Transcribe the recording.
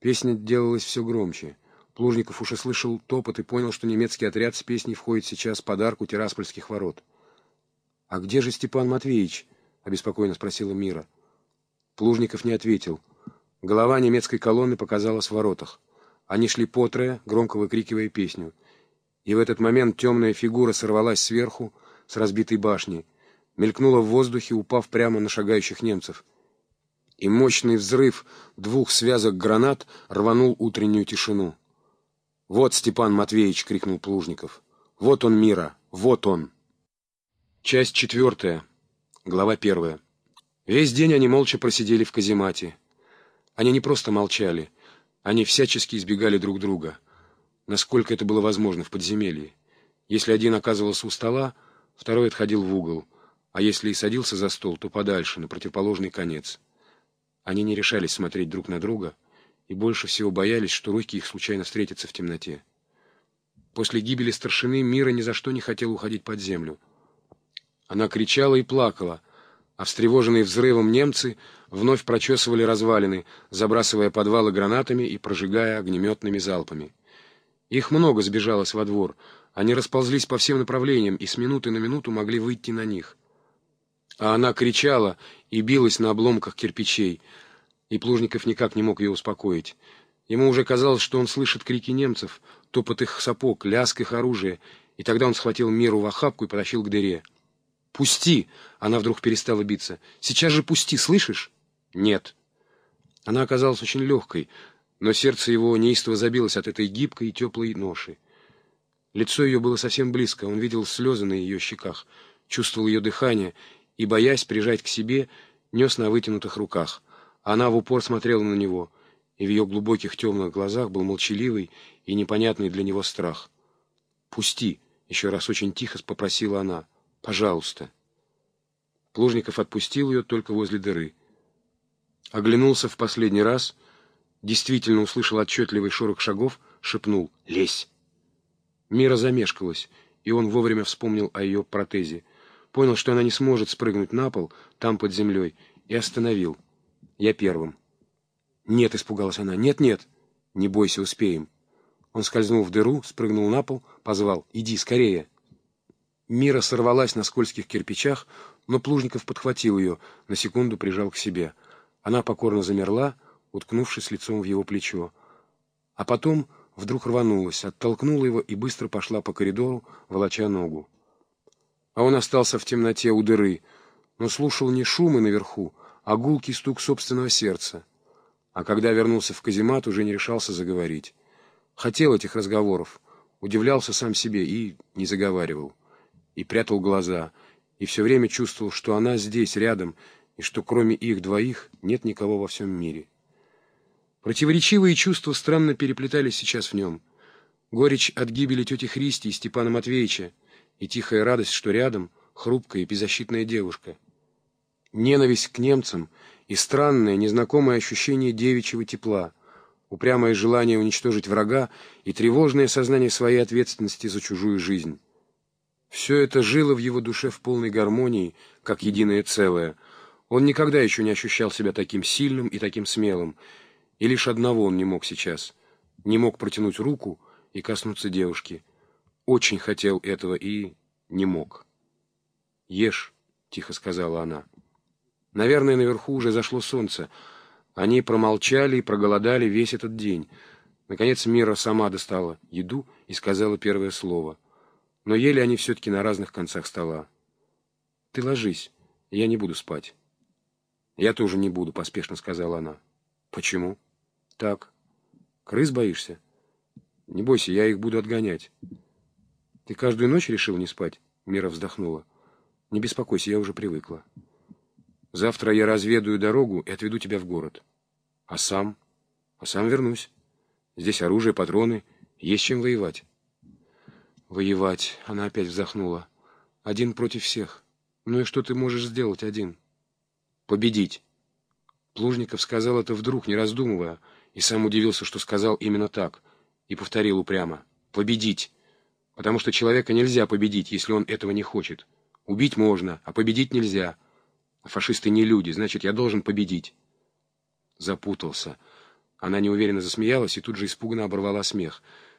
Песня делалась все громче. Плужников уже слышал топот и понял, что немецкий отряд с песней входит сейчас под арку Тираспольских ворот. — А где же Степан Матвеевич? — обеспокоенно спросила Мира. Плужников не ответил. Голова немецкой колонны показалась в воротах. Они шли по громко выкрикивая песню. И в этот момент темная фигура сорвалась сверху, с разбитой башни, мелькнула в воздухе, упав прямо на шагающих немцев. И мощный взрыв двух связок гранат рванул утреннюю тишину. «Вот Степан Матвеевич!» — крикнул Плужников. «Вот он, Мира! Вот он!» Часть четвертая. Глава первая. Весь день они молча просидели в каземате. Они не просто молчали, они всячески избегали друг друга, насколько это было возможно в подземелье. Если один оказывался у стола, второй отходил в угол, а если и садился за стол, то подальше, на противоположный конец. Они не решались смотреть друг на друга и больше всего боялись, что руки их случайно встретятся в темноте. После гибели старшины Мира ни за что не хотела уходить под землю. Она кричала и плакала, а встревоженные взрывом немцы вновь прочесывали развалины, забрасывая подвалы гранатами и прожигая огнеметными залпами. Их много сбежалось во двор, они расползлись по всем направлениям и с минуты на минуту могли выйти на них. А она кричала и билась на обломках кирпичей, и Плужников никак не мог ее успокоить. Ему уже казалось, что он слышит крики немцев, топот их сапог, лязг их оружия, и тогда он схватил Миру в охапку и потащил к дыре. «Пусти!» — она вдруг перестала биться. «Сейчас же пусти, слышишь?» «Нет». Она оказалась очень легкой, но сердце его неистово забилось от этой гибкой и теплой ноши. Лицо ее было совсем близко, он видел слезы на ее щеках, чувствовал ее дыхание и, боясь прижать к себе, нес на вытянутых руках. Она в упор смотрела на него, и в ее глубоких темных глазах был молчаливый и непонятный для него страх. «Пусти!» — еще раз очень тихо попросила она. «Пожалуйста». Плужников отпустил ее только возле дыры. Оглянулся в последний раз, действительно услышал отчетливый шорох шагов, шепнул «Лезь!». Мира замешкалась, и он вовремя вспомнил о ее протезе. Понял, что она не сможет спрыгнуть на пол, там под землей, и остановил. Я первым. «Нет», — испугалась она, «нет, нет». «Не бойся, успеем». Он скользнул в дыру, спрыгнул на пол, позвал «Иди, скорее». Мира сорвалась на скользких кирпичах, но Плужников подхватил ее, на секунду прижал к себе. Она покорно замерла, уткнувшись лицом в его плечо. А потом вдруг рванулась, оттолкнула его и быстро пошла по коридору, волоча ногу. А он остался в темноте у дыры, но слушал не шумы наверху, а гулкий стук собственного сердца. А когда вернулся в каземат, уже не решался заговорить. Хотел этих разговоров, удивлялся сам себе и не заговаривал. И прятал глаза, и все время чувствовал, что она здесь, рядом, и что кроме их двоих нет никого во всем мире. Противоречивые чувства странно переплетались сейчас в нем. Горечь от гибели тети Христи и Степана Матвеевича, и тихая радость, что рядом хрупкая и беззащитная девушка. Ненависть к немцам и странное, незнакомое ощущение девичьего тепла, упрямое желание уничтожить врага и тревожное сознание своей ответственности за чужую жизнь. Все это жило в его душе в полной гармонии, как единое целое. Он никогда еще не ощущал себя таким сильным и таким смелым, и лишь одного он не мог сейчас. Не мог протянуть руку и коснуться девушки. Очень хотел этого и не мог. «Ешь», — тихо сказала она. Наверное, наверху уже зашло солнце. Они промолчали и проголодали весь этот день. Наконец Мира сама достала еду и сказала первое слово — но ели они все-таки на разных концах стола. «Ты ложись, я не буду спать». «Я тоже не буду», — поспешно сказала она. «Почему?» «Так. Крыс боишься?» «Не бойся, я их буду отгонять». «Ты каждую ночь решил не спать?» Мира вздохнула. «Не беспокойся, я уже привыкла. Завтра я разведаю дорогу и отведу тебя в город. А сам? А сам вернусь. Здесь оружие, патроны, есть чем воевать». Воевать, она опять вздохнула. Один против всех. Ну и что ты можешь сделать один? Победить. Плужников сказал это вдруг, не раздумывая, и сам удивился, что сказал именно так, и повторил упрямо. Победить. Потому что человека нельзя победить, если он этого не хочет. Убить можно, а победить нельзя. Фашисты не люди, значит, я должен победить. Запутался. Она неуверенно засмеялась и тут же испуганно оборвала смех.